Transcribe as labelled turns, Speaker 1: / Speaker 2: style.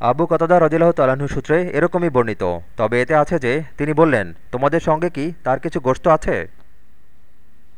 Speaker 1: আবু কতাদা রজিল্লাহ তালাহু সূত্রে এরকমই বর্ণিত। তবে এতে আছে যে, তিনি বললেন, তোমাদের সঙ্গে কি তার কিছু গোস্ত আছে?